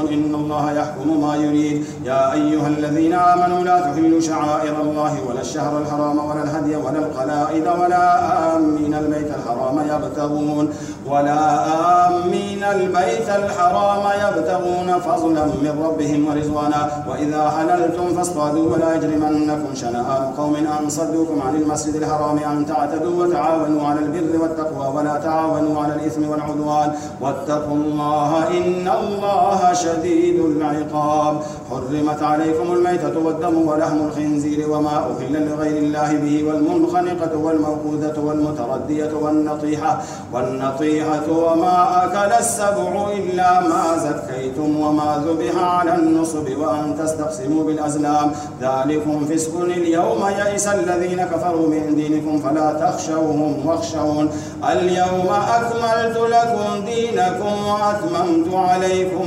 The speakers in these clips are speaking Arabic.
إن الله يحكم ما يريد. يا أيها الذين آمنوا لا تحلوا شعائر الله ولا الشهر الحرام ولا الهدي ولا القلائد ولا آمين البيت الحرام يبتغون ولا آمين البيت الحرام يبتغون فضلا من ربهم ورضوانا. وإذا حللتم فاصطادوا ولا يجرمنكم شنآن قوم أن صدوكم عن المسجد الحرام أن تعتدوا وتعاونوا على البر والتقوى ولا تعاونوا على الإثم والعدوان. واتقوا الله إن الله شديد العقاب. حرمت عليكم الميتة والدم ولحم الخنزير وما أهل لغير الله به والمنخنقة والموقوذة والمتردية والنطيحة. والنطيحة وما أكل السبع إلا ما زكيتم وما ذبح على النصب وأن تستقسموا بالأزلام. ذلكم فسق اليوم يئس الذين كفروا من دينكم فلا تخشوهم واخشون. اليوم أكملت لكم دينكم وأتممت عليكم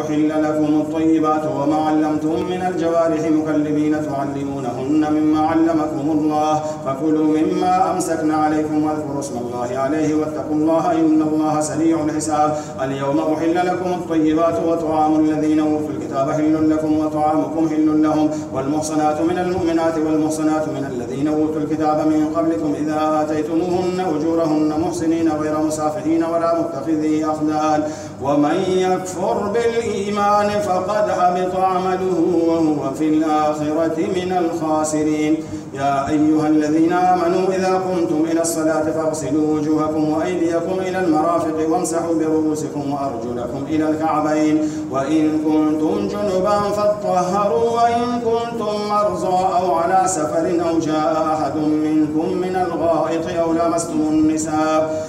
أحل لكم الطيبات وما علمتم من الجوارح مكلبين تعلمونهن مما علمكم الله فكلوا مما أمسكنا عليكم واذكروا اسم الله عليه واتقوا الله إن الله سريع الحساب. اليوم أحل لكم الطيبات وطعام الذين أوتوا الكتاب حل لكم وطعامكم حل لهم والمحصنات من المؤمنات والمحصنات من الذين أوتوا الكتاب من قبلكم إذا آتيتموهن أجورهن محسنين غير مسافحين ولا متخذي أخدان. ومن يكفر بالإيمان فقد حبط عمله وهو في الآخرة من الخاسرين. يا أيها الذين آمنوا إذا قمتم إلى الصلاة فاغسلوا وجوهكم وأيديكم إلى المرافق وامسحوا برؤوسكم وأرجلكم إلى الكعبين. وإن كنتم جنبا فاطهروا وإن كنتم مرضى أو على سفر أو جاء أحد منكم من الغائط أو لمستم النساء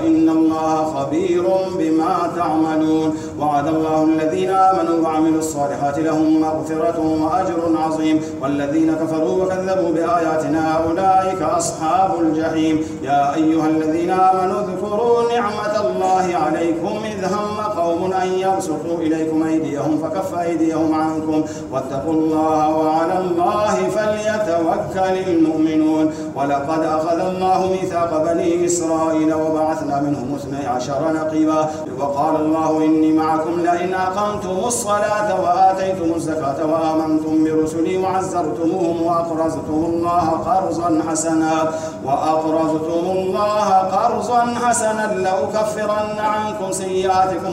الله إن الله خبير بما تعملون. وعد الله الذين آمنوا وعملوا الصالحات لهم مغفرة وأجر عظيم. والذين كفروا وكذبوا بآياتنا أولئك أصحاب الجحيم. يا أيها الذين آمنوا اذكروا نعمة الله عليكم إذ هم قوم أن يبسطوا إليكم أيديهم فكف أيديهم عنكم واتقوا الله وعلى الله فليتوكل المؤمنون. ولقد أخذ الله ميثاق بني إسرائيل وبعثنا منهم اثني عشر نقيبا. وقال الله إني معكم لئن أقمتم الصلاة وآتيتم الزكاة وآمنتم برسلي وعزرتموهم وأقرضتم الله قرضا حسنا وأقرضتم الله قرضا حسنا لأكفرن عنكم سيئاتكم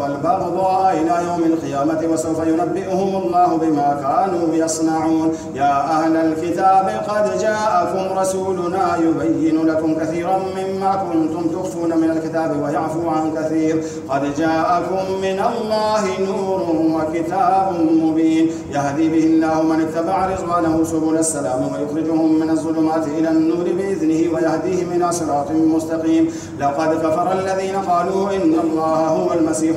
والبغضاء إلى يوم القيامة وسوف ينبئهم الله بما كانوا يصنعون. يا أهل الكتاب قد جاءكم رسولنا يبين لكم كثيرا مما كنتم تخفون من الكتاب ويعفو عن كثير. قد جاءكم من الله نور كتاب مبين. يهدي به الله من اتبع رضوانه سبل السلام ويخرجهم من الظلمات إلى النور بإذنه ويهديهم إلى صراط مستقيم. لقد كفر الذين قالوا إن الله هو المسيح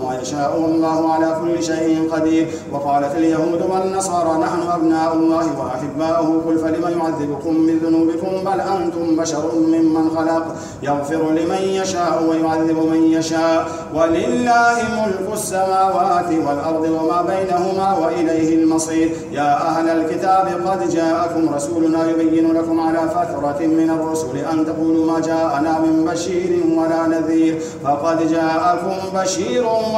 يشاء والله على كل شيء قدير. وقالت اليهود والنصارى نحن أبناء الله وأحباؤه قل فلم يعذبكم بذنوبكم بل أنتم بشر ممن خلق. يغفر لمن يشاء ويعذب من يشاء. ولله ملك السماوات والأرض وما بينهما وإليه المصير. يا أهل الكتاب قد جاءكم رسولنا يبين لكم على فترة من الرسل أن تقولوا ما جاءنا من بشير ولا نذير. فقد جاءكم بشير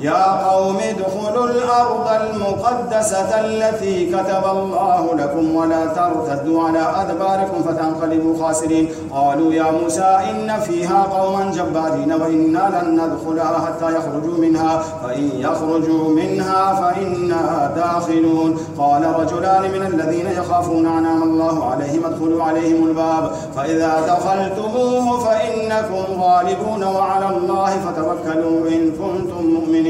يا قوم ادخلوا الأرض المقدسة التي كتب الله لكم ولا ترتدوا على أدباركم فتنقلبوا خاسرين. قالوا يا موسى إن فيها قوما جبارين وإنا لن ندخلها حتى يخرجوا منها. فإن يخرجوا منها فإنا داخلون. قال رجلان من الذين يخافون أنعم الله عليهم ادخلوا عليهم الباب. فإذا دخلتموه فإنكم غالبون وعلى الله فتوكلوا إن كنتم مؤمنين.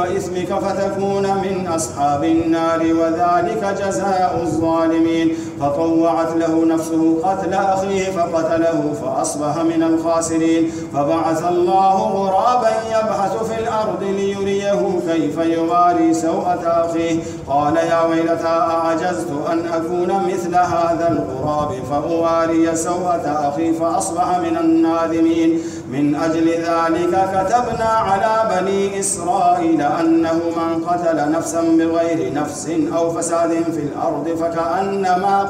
وإثمك فتكون من أصحاب النار وذلك جزاء الظالمين. فطوعت له نفسه قتل أخيه فقتله فأصبح من الخاسرين. فبعث الله غرابا يبحث في الأرض ليريه كيف يواري سوءة أخيه. قال يا ويلتى أعجزت أن أكون مثل هذا الغراب فأواري سوءة أخي فأصبح من النادمين. من أجل ذلك كتبنا على بني إسرائيل أنه من قتل نفسا بغير نفس أو فساد في الأرض فكأنما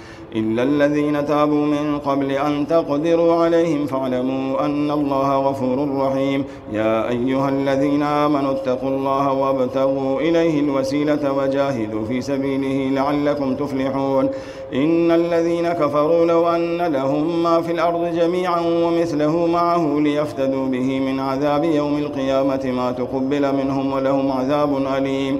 إلا الذين تابوا من قبل أن تقدروا عليهم فاعلموا أن الله غفور رحيم. يا أيها الذين آمنوا اتقوا الله وابتغوا إليه الوسيلة وجاهدوا في سبيله لعلكم تفلحون. إن الذين كفروا لو أن لهم ما في الأرض جميعا ومثله معه ليفتدوا به من عذاب يوم القيامة ما تقبل منهم ولهم عذاب أليم.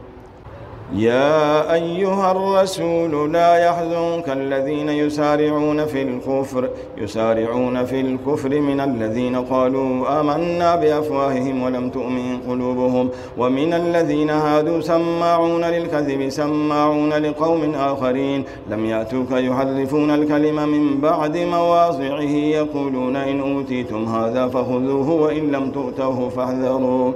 يا أيها الرسول لا يحزنك الذين يسارعون في الكفر يسارعون في الكفر من الذين قالوا آمنا بأفواههم ولم تؤمن قلوبهم ومن الذين هادوا سماعون للكذب سماعون لقوم آخرين. لم يأتوك يحرفون الكلم من بعد مواضعه يقولون إن أوتيتم هذا فخذوه وإن لم تؤتوه فاحذروا.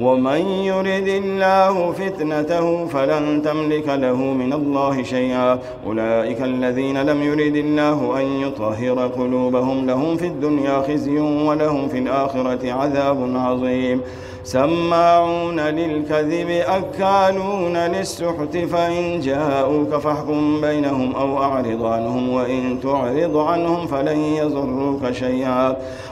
ومن يرد الله فتنته فلن تملك له من الله شيئا. أولئك الذين لم يرد الله أن يطهر قلوبهم لهم في الدنيا خزي ولهم في الآخرة عذاب عظيم. سماعون للكذب أكالون للسحت فإن جاءوك فاحكم بينهم أو أعرض عنهم وإن تعرض عنهم فلن يضروك شيئا.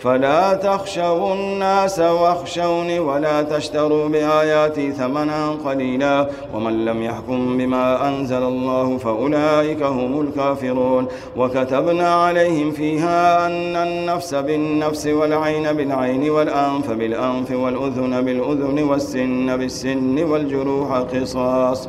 فلا تخشوا الناس واخشوني ولا تشتروا بآياتي ثمنا قليلا ومن لم يحكم بما أنزل الله فأولئك هم الكافرون وكتبنا عليهم فيها أن النفس بالنفس والعين بالعين والأنف بالأنف والأذن بالأذن والسن بالسن والجروح قصاص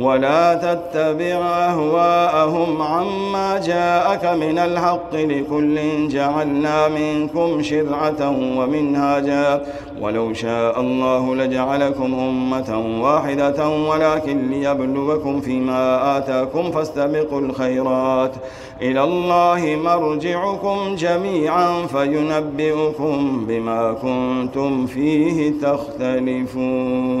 ولا تتبع أهواءهم عما جاءك من الحق لكل جعلنا منكم شرعة ومنهاجا. ولو شاء الله لجعلكم أمة واحدة ولكن ليبلوكم فيما آتاكم فاستبقوا الخيرات. إلى الله مرجعكم جميعا فينبئكم بما كنتم فيه تختلفون.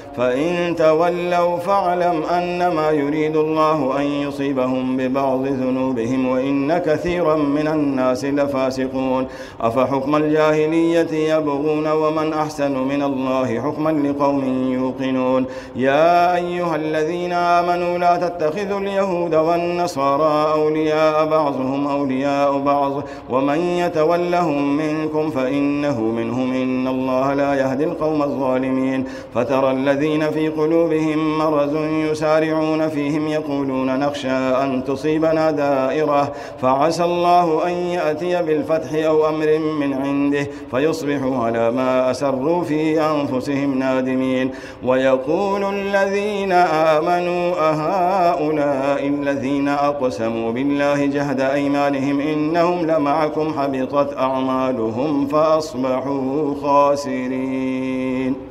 فإن تولوا فاعلم أنما يريد الله أن يصيبهم ببعض ذنوبهم وإن كثيرا من الناس لفاسقون. أفحكم الجاهلية يبغون ومن أحسن من الله حكما لقوم يوقنون. يا أيها الذين آمنوا لا تتخذوا اليهود والنصارى أولياء بعضهم أولياء بعض. ومن يتولهم منكم فإنه منهم. إن الله لا يهدي القوم الظالمين. فترى الذين الذين في قلوبهم مرض يسارعون فيهم يقولون نخشى أن تصيبنا دائرة فعسى الله أن يأتي بالفتح أو أمر من عنده فيصبحوا على ما أسروا في أنفسهم نادمين. ويقول الذين آمنوا أهؤلاء الذين أقسموا بالله جهد أيمانهم إنهم لمعكم حبطت أعمالهم فأصبحوا خاسرين.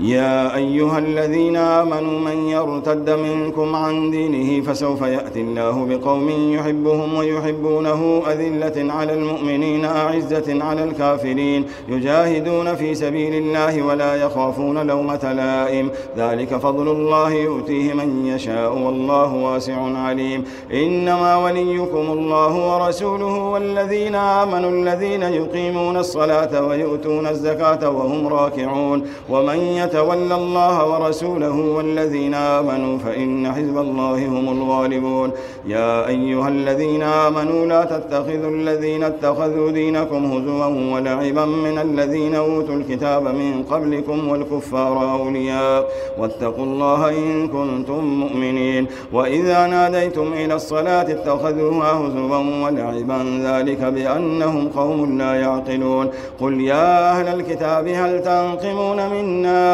يا أيها الذين آمنوا من يرتد منكم عن دينه فسوف يأتي الله بقوم يحبهم ويحبونه أذلة على المؤمنين أعزة على الكافرين يجاهدون في سبيل الله ولا يخافون لومة لائم. ذلك فضل الله يؤتيه من يشاء والله واسع عليم. إنما وليكم الله ورسوله والذين آمنوا الذين يقيمون الصلاة ويؤتون الزكاة وهم راكعون. ومن يتولى الله ورسوله والذين آمنوا فإن حزب الله هم الغالبون. يا أيها الذين آمنوا لا تتخذوا الذين اتخذوا دينكم هزوا ولعبا من الذين أوتوا الكتاب من قبلكم والكفار أولياء. واتقوا الله إن كنتم مؤمنين. وإذا ناديتم إلى الصلاة اتخذوها هزوا ولعبا ذلك بأنهم قوم لا يعقلون. قل يا أهل الكتاب هل تنقمون منا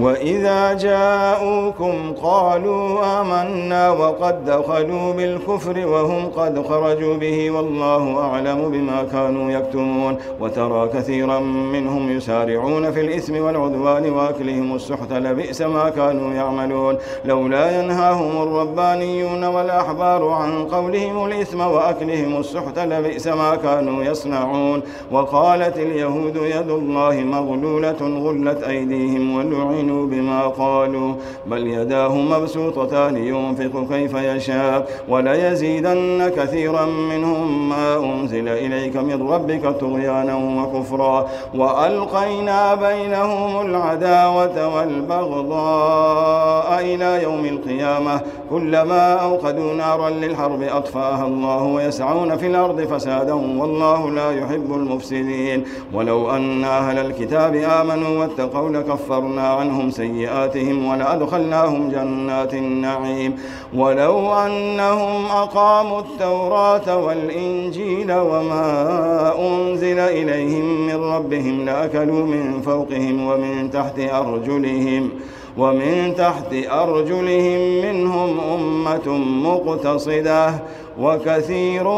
وإذا جاءوكم قالوا آمنا وقد دخلوا بالكفر وهم قد خرجوا به والله أعلم بما كانوا يكتمون وترى كثيرا منهم يسارعون في الإثم والعدوان وأكلهم السحت لبئس ما كانوا يعملون لولا ينهاهم الربانيون والأحبار عن قولهم الإثم وأكلهم السحت لبئس ما كانوا يصنعون وقالت اليهود يد الله مغلولة غلت أيديهم ولعنوا لعنوا بما قالوا بل يداه مبسوطتان ينفق كيف يشاء وليزيدن كثيرا منهم ما أنزل إليك من ربك طغيانا وكفرا. وألقينا بينهم العداوة والبغضاء إلى يوم القيامة. كلما أوقدوا نارا للحرب أطفأها الله ويسعون في الأرض فسادا والله لا يحب المفسدين. ولو أن أهل الكتاب آمنوا واتقوا لكفرنا عنهم عنهم سيئاتهم ولأدخلناهم جنات النعيم. ولو أنهم أقاموا التوراة والإنجيل وما أنزل إليهم من ربهم لأكلوا من فوقهم ومن تحت أرجلهم ومن تحت أرجلهم منهم أمة مقتصدة وكثير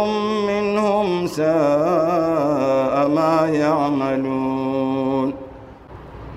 منهم ساء ما يعملون.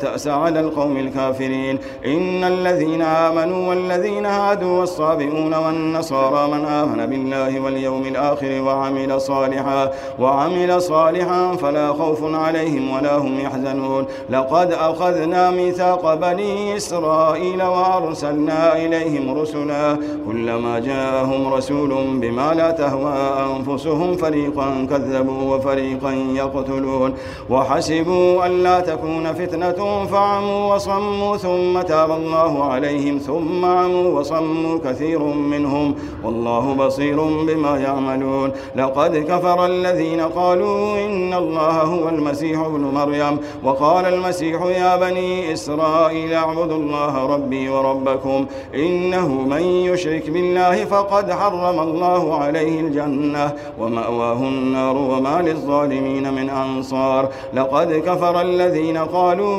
تأس على القوم الكافرين. إن الذين آمنوا والذين هادوا والصابئون والنصارى من آمن بالله واليوم الآخر وعمل صالحا وعمل صالحا فلا خوف عليهم ولا هم يحزنون. لقد أخذنا ميثاق بني إسرائيل وأرسلنا إليهم رسلا كلما جاءهم رسول بما لا تهوى أنفسهم فريقا كذبوا وفريقا يقتلون. وحسبوا أن لا تكون فتنة فعموا وصموا ثم تاب الله عليهم ثم عموا وصموا كثير منهم والله بصير بما يعملون. لقد كفر الذين قالوا إن الله هو المسيح ابن مريم وقال المسيح يا بني إسرائيل اعبدوا الله ربي وربكم إنه من يشرك بالله فقد حرم الله عليه الجنة ومأواه النار وما للظالمين من أنصار. لقد كفر الذين قالوا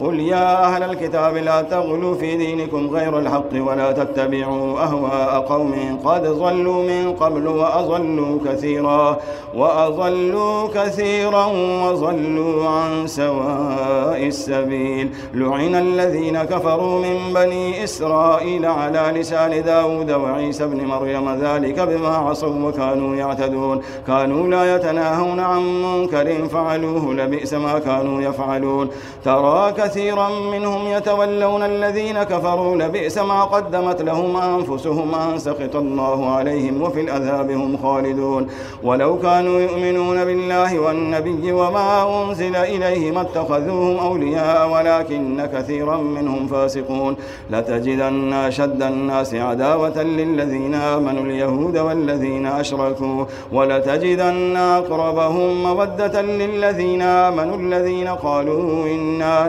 قل يا أهل الكتاب لا تغلوا في دينكم غير الحق ولا تتبعوا أهواء قوم قد ضلوا من قبل وأضلوا كثيرا وأضلوا كثيرا وضلوا عن سواء السبيل. لعن الذين كفروا من بني إسرائيل على لسان داود وعيسى بن مريم ذلك بما عصوا وكانوا يعتدون. كانوا لا يتناهون عن منكر فعلوه لبئس ما كانوا يفعلون. ترى كثيرا منهم يتولون الذين كفروا لبئس ما قدمت لهم أنفسهم أن سخط الله عليهم وفي الأذاب هم خالدون. ولو كانوا يؤمنون بالله والنبي وما أنزل إليه ما اتخذوهم أولياء ولكن كثيرا منهم فاسقون. لتجدن أشد الناس عداوة للذين آمنوا اليهود والذين أشركوا. ولتجدن أقربهم مودة للذين آمنوا الذين قالوا إنا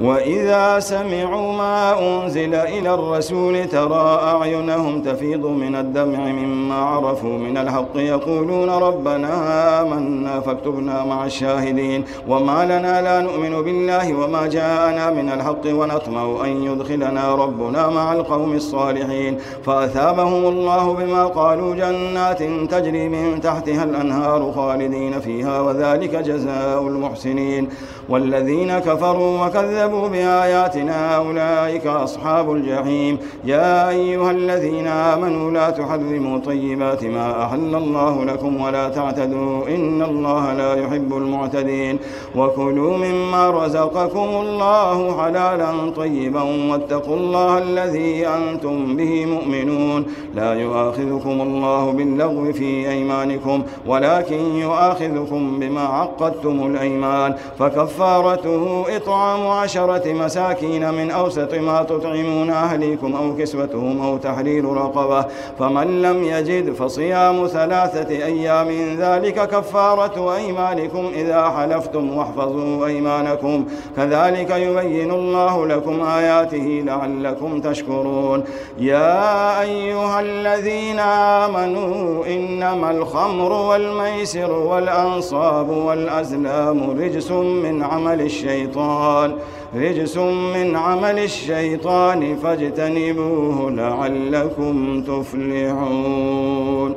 وإذا سمعوا ما أنزل إلى الرسول ترى أعينهم تفيض من الدمع مما عرفوا من الحق يقولون ربنا آمنا فاكتبنا مع الشاهدين. وما لنا لا نؤمن بالله وما جاءنا من الحق ونطمع أن يدخلنا ربنا مع القوم الصالحين. فأثابهم الله بما قالوا جنات تجري من تحتها الأنهار خالدين فيها وذلك جزاء المحسنين. والذين كفروا وكذبوا بآياتنا أولئك أصحاب الجحيم. يا أيها الذين آمنوا لا تحرموا طيبات ما أحل الله لكم ولا تعتدوا إن الله لا يحب المعتدين. وكلوا مما رزقكم الله حلالا طيبا واتقوا الله الذي أنتم به مؤمنون. لا يؤاخذكم الله باللغو في أيمانكم ولكن يؤاخذكم بما عقدتم الأيمان. فكف كفارته إطعام عشرة مساكين من أوسط ما تطعمون أهليكم أو كسوتهم أو تحرير رقبة فمن لم يجد فصيام ثلاثة أيام ذلك كفارة أيمانكم إذا حلفتم واحفظوا أيمانكم. كذلك يبين الله لكم آياته لعلكم تشكرون. يا أيها الذين آمنوا إنما الخمر والميسر والأنصاب والأزلام رجس من عمل الشيطان. رجس من عمل الشيطان فاجتنبوه لعلكم تفلحون.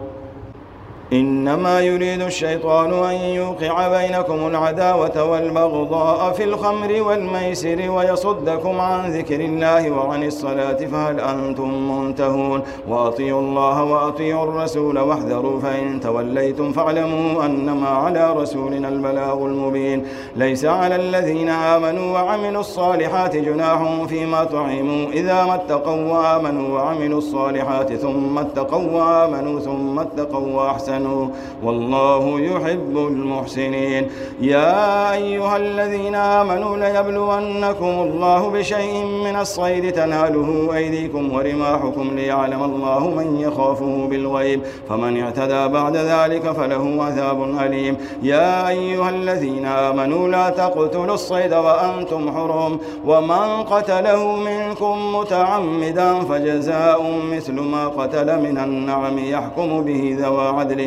إنما يريد الشيطان أن يوقع بينكم العداوة والبغضاء في الخمر والميسر ويصدكم عن ذكر الله وعن الصلاة فهل أنتم منتهون؟ وأطيعوا الله وأطيعوا الرسول واحذروا فإن توليتم فاعلموا أنما على رسولنا البلاغ المبين. ليس على الذين آمنوا وعملوا الصالحات جناح فيما طعموا. إذا ما اتقوا وآمنوا وعملوا الصالحات ثم اتقوا وآمنوا ثم اتقوا وأحسنوا آمنوا والله يحب المحسنين. يا أيها الذين آمنوا ليبلونكم الله بشيء من الصيد تناله أيديكم ورماحكم ليعلم الله من يخافه بالغيب. فمن اعتدى بعد ذلك فله عذاب أليم. يا أيها الذين آمنوا لا تقتلوا الصيد وأنتم حرم. ومن قتله منكم متعمدا فجزاء مثل ما قتل من النعم يحكم به ذوى عدل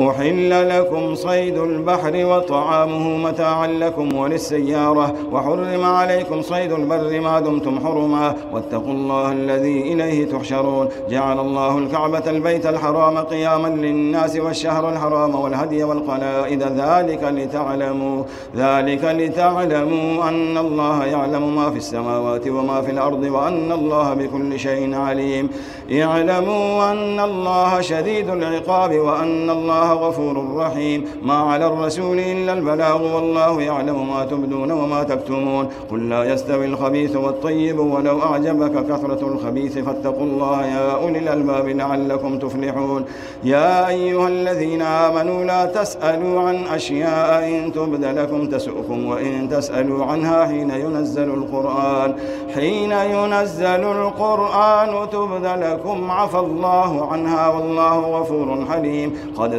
أحل لكم صيد البحر وطعامه متاعا لكم وللسيارة. وحرم عليكم صيد البر ما دمتم حرما. واتقوا الله الذي إليه تحشرون. جعل الله الكعبة البيت الحرام قياما للناس والشهر الحرام والهدي والقلائد. ذلك لتعلموا ذلك لتعلموا أن الله يعلم ما في السماوات وما في الأرض وأن الله بكل شيء عليم. اعلموا أن الله شديد العقاب وأن الله غفور رحيم. ما على الرسول إلا البلاغ والله يعلم ما تبدون وما تكتمون. قل لا يستوي الخبيث والطيب ولو أعجبك كثرة الخبيث فاتقوا الله يا أولي الألباب لعلكم تفلحون. يا أيها الذين آمنوا لا تسألوا عن أشياء إن تبد لكم تسؤكم وإن تسألوا عنها حين ينزل القرآن. حين ينزل القرآن تبد لكم. عفى الله عنها والله غفور حليم. قد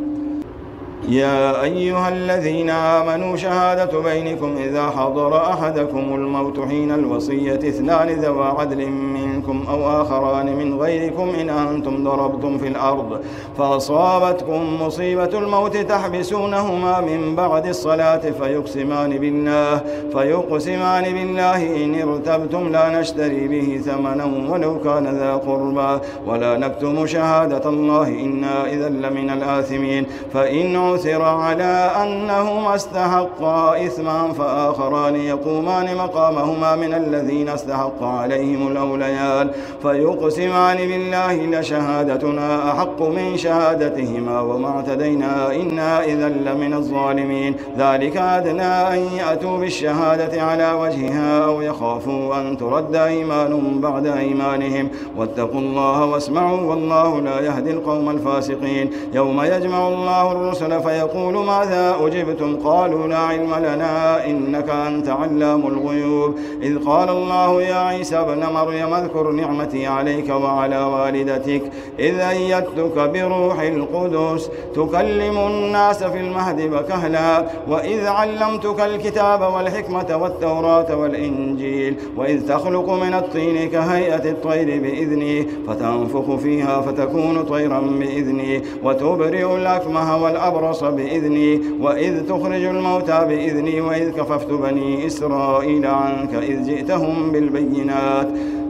يا أيها الذين آمنوا شهادة بينكم إذا حضر أحدكم الموت حين الوصية اثنان ذوى عدل منكم أو آخران من غيركم إن أنتم ضربتم في الأرض فأصابتكم مصيبة الموت تحبسونهما من بعد الصلاة فيقسمان بالله فيقسمان بالله إن ارتبتم لا نشتري به ثمنا ولو كان ذا قربى ولا نكتم شهادة الله إنا إذا لمن الآثمين فإن عثر على أنهما استحقا إثما فآخران يقومان مقامهما من الذين استحق عليهم الأوليان فيقسمان بالله لشهادتنا أحق من شهادتهما وما اعتدينا إنا إذا لمن الظالمين. ذلك أدنى أن يأتوا بالشهادة على وجهها أو يخافوا أن ترد إيمان بعد إيمانهم. واتقوا الله واسمعوا والله لا يهدي القوم الفاسقين. يوم يجمع الله الرسل فيقول ماذا أجبتم؟ قالوا لا علم لنا إنك أنت علام الغيوب. إذ قال الله يا عيسى ابن مريم اذكر نعمتي عليك وعلى والدتك إذ أيدتك بروح القدس. تكلم الناس في المهد وكهلا وإذ علمتك الكتاب والحكمة والتوراة والإنجيل. وإذ تخلق من الطين كهيئة الطير بإذني فتنفخ فيها فتكون طيرا بإذني. وتبرئ الأكمه والأبرص بإذني وإذ تخرج الموتى بإذني وإذ كففت بني إسرائيل عنك إذ جئتهم بالبينات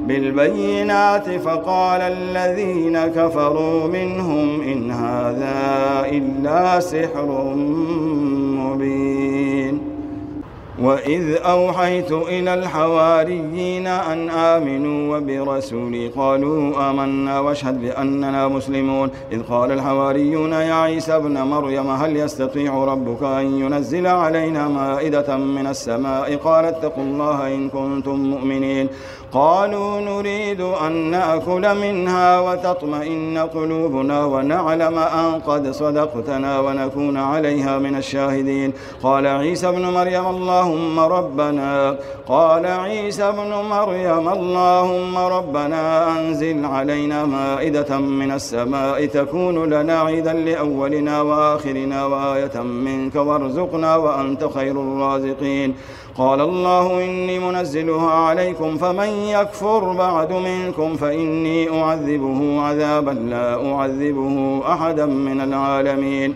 بالبينات فقال الذين كفروا منهم إن هذا إلا سحر مبين. وإذ أوحيت إلى الحواريين أن آمنوا وبرسولي قالوا آمنا واشهد بأننا مسلمون. إذ قال الحواريون يا عيسى ابن مريم هل يستطيع ربك أن ينزل علينا مائدة من السماء؟ قال اتقوا الله إن كنتم مؤمنين. قالوا نريد أن نأكل منها وتطمئن قلوبنا ونعلم أن قد صدقتنا ونكون عليها من الشاهدين. قال عيسى ابن مريم اللهم ربنا. قال عيسى ابن مريم اللهم ربنا أنزل علينا مائدة من السماء تكون لنا عيدا لأولنا وآخرنا وآية منك وارزقنا وأنت خير الرازقين. قال الله إني منزلها عليكم فمن يكفر بعد منكم فإني أعذبه عذابا لا أعذبه أحدا من العالمين.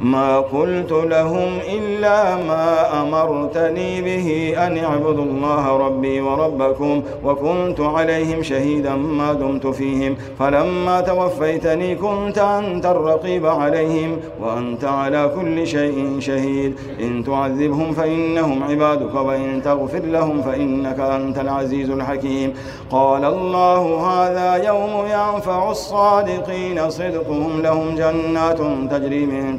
ما قلت لهم إلا ما أمرتني به أن اعبدوا الله ربي وربكم وكنت عليهم شهيدا ما دمت فيهم. فلما توفيتني كنت أنت الرقيب عليهم وأنت على كل شيء شهيد. إن تعذبهم فإنهم عبادك وإن تغفر لهم فإنك أنت العزيز الحكيم. قال الله هذا يوم ينفع الصادقين صدقهم لهم جنات تجري من